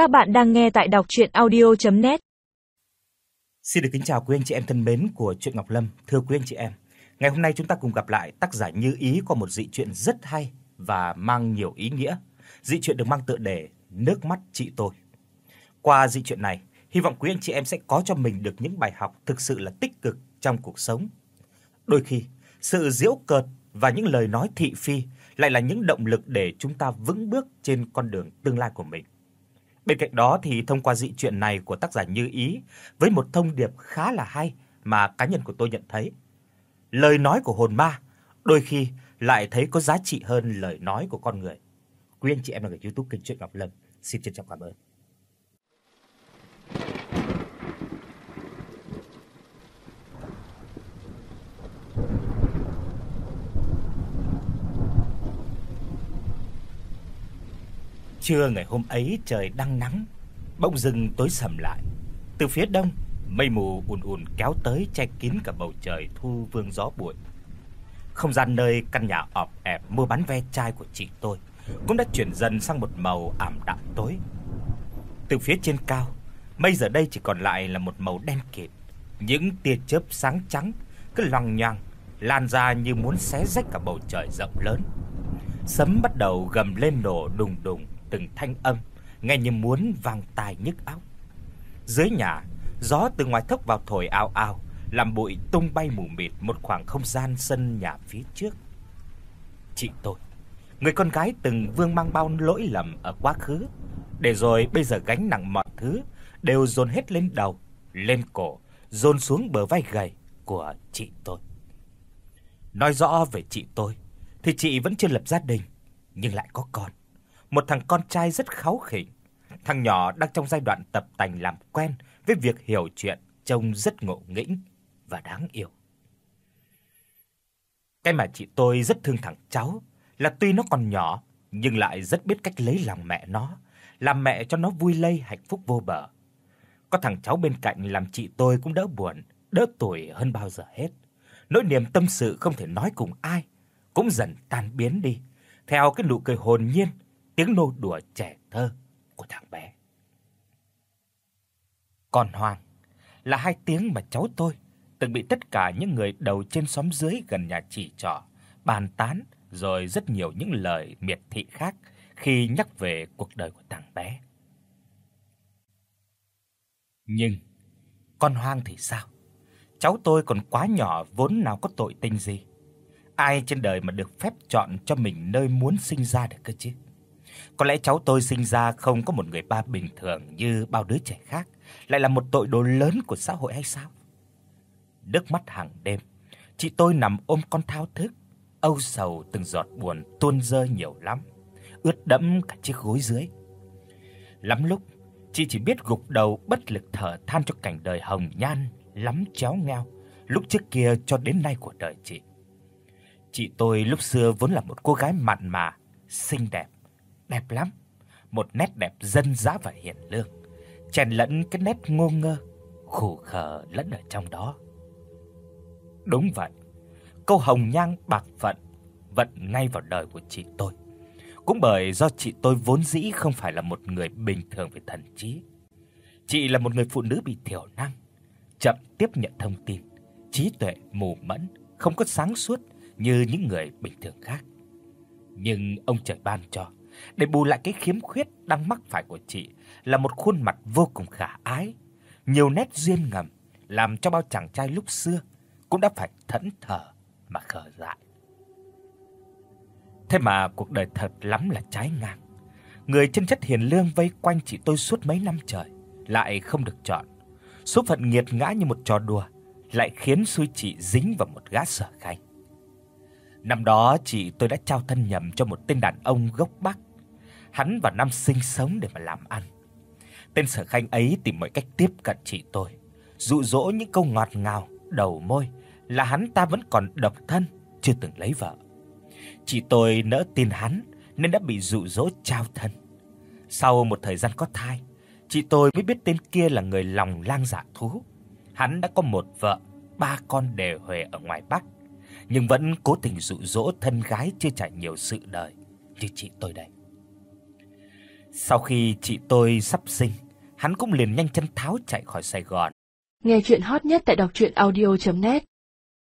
Các bạn đang nghe tại đọc audio net Xin được kính chào quý anh chị em thân mến của truyện Ngọc Lâm, thưa quý anh chị em. Ngày hôm nay chúng ta cùng gặp lại tác giả Như Ý có một dị truyện rất hay và mang nhiều ý nghĩa. Dị truyện được mang tựa đề Nước mắt chị tôi. Qua dị truyện này, hy vọng quý anh chị em sẽ có cho mình được những bài học thực sự là tích cực trong cuộc sống. Đôi khi, sự giễu cợt và những lời nói thị phi lại là những động lực để chúng ta vững bước trên con đường tương lai của mình. Bên cạnh đó thì thông qua dị truyện này của tác giả Như Ý với một thông điệp khá là hay mà cá nhân của tôi nhận thấy. Lời nói của hồn ma đôi khi lại thấy có giá trị hơn lời nói của con người. Quý anh chị em là người YouTube kênh truyện Ngọc Lâm, xin trân trọng cảm ơn. Trưa ngày hôm ấy trời đang nắng, bỗng dưng tối sầm lại. Từ phía đông, mây mù ùn ùn kéo tới che kín cả bầu trời thu vương gió bụi. Không gian nơi căn nhà ọp ẹp mua bán ve chai của chị tôi cũng đã chuyển dần sang một màu ảm đạm tối. Từ phía trên cao, mây giờ đây chỉ còn lại là một màu đen kịt, những tia chớp sáng trắng cứ loằng nhoằng lan ra như muốn xé rách cả bầu trời rộng lớn. Sấm bắt đầu gầm lên nổ đùng đùng từng thanh âm, nghe như muốn vang tai nhức óc. Dưới nhà, gió từ ngoài thốc vào thổi ào ào, làm bụi tung bay mù mịt một khoảng không gian sân nhà phía trước. Chị tôi, người con gái từng vương mang bao lỗi lầm ở quá khứ, để rồi bây giờ gánh nặng mọi thứ đều dồn hết lên đầu, lên cổ, dồn xuống bờ vai gầy của chị tôi. Nói rõ về chị tôi thì chị vẫn chưa lập gia đình nhưng lại có con một thằng con trai rất kháu khỉnh. Thằng nhỏ đang trong giai đoạn tập tành làm quen với việc hiểu chuyện, trông rất ngộ nghĩnh và đáng yêu. Cái mà chị tôi rất thương thằng cháu là tuy nó còn nhỏ nhưng lại rất biết cách lấy lòng mẹ nó, làm mẹ cho nó vui lây hạnh phúc vô bờ. Có thằng cháu bên cạnh làm chị tôi cũng đỡ buồn, đỡ tuổi hơn bao giờ hết. Nỗi niềm tâm sự không thể nói cùng ai cũng dần tan biến đi theo cái nụ cười hồn nhiên tiếng nô đùa trẻ thơ của thằng bé. Còn Hoàng là hai tiếng mà cháu tôi từng bị tất cả những người đầu trên xóm dưới gần nhà chỉ trỏ, bàn tán rồi rất nhiều những lời miệt thị khác khi nhắc về cuộc đời của thằng bé. Nhưng con Hoang thì sao? Cháu tôi còn quá nhỏ vốn nào có tội tình gì. Ai trên đời mà được phép chọn cho mình nơi muốn sinh ra được cơ chứ? Có lẽ cháu tôi sinh ra không có một người ba bình thường như bao đứa trẻ khác, lại là một tội đồ lớn của xã hội hay sao? Nước mắt hàng đêm, chị tôi nằm ôm con thao thức, âu sầu từng giọt buồn tuôn rơi nhiều lắm, ướt đẫm cả chiếc gối dưới. Lắm lúc, chị chỉ biết gục đầu bất lực thở than cho cảnh đời hồng nhan lắm chéo ngoeo lúc trước kia cho đến nay của đời chị. Chị tôi lúc xưa vốn là một cô gái mặn mà, xinh đẹp, đẹp lắm, một nét đẹp dân dã và hiền lương, chèn lẫn cái nét ngô ngơ, khổ khờ lẫn ở trong đó. Đúng vậy, câu hồng nhang bạc phận vận ngay vào đời của chị tôi. Cũng bởi do chị tôi vốn dĩ không phải là một người bình thường về thần trí. Chị là một người phụ nữ bị thiểu năng, chậm tiếp nhận thông tin, trí tuệ mù mẫn, không có sáng suốt như những người bình thường khác. Nhưng ông trời ban cho để bù lại cái khiếm khuyết đang mắc phải của chị là một khuôn mặt vô cùng khả ái, nhiều nét duyên ngầm làm cho bao chàng trai lúc xưa cũng đã phải thẫn thờ mà khờ dại. Thế mà cuộc đời thật lắm là trái ngang. Người chân chất hiền lương vây quanh chị tôi suốt mấy năm trời lại không được chọn. Số phận nghiệt ngã như một trò đùa lại khiến xui chị dính vào một gã sở khanh. Năm đó chị tôi đã trao thân nhầm cho một tên đàn ông gốc Bắc. Hắn và Nam sinh sống để mà làm ăn. Tên Sở Khanh ấy tìm mọi cách tiếp cận chị tôi, dụ dỗ những câu ngọt ngào, đầu môi là hắn ta vẫn còn độc thân, chưa từng lấy vợ. Chị tôi nỡ tin hắn nên đã bị dụ dỗ trao thân. Sau một thời gian có thai, chị tôi mới biết tên kia là người lòng lang dạ thú. Hắn đã có một vợ, ba con đều huề ở ngoài Bắc nhưng vẫn cố tình dụ dỗ thân gái chưa trải nhiều sự đời như chị tôi đây. Sau khi chị tôi sắp sinh, hắn cũng liền nhanh chân tháo chạy khỏi Sài Gòn. Nghe truyện hot nhất tại doctruyenaudio.net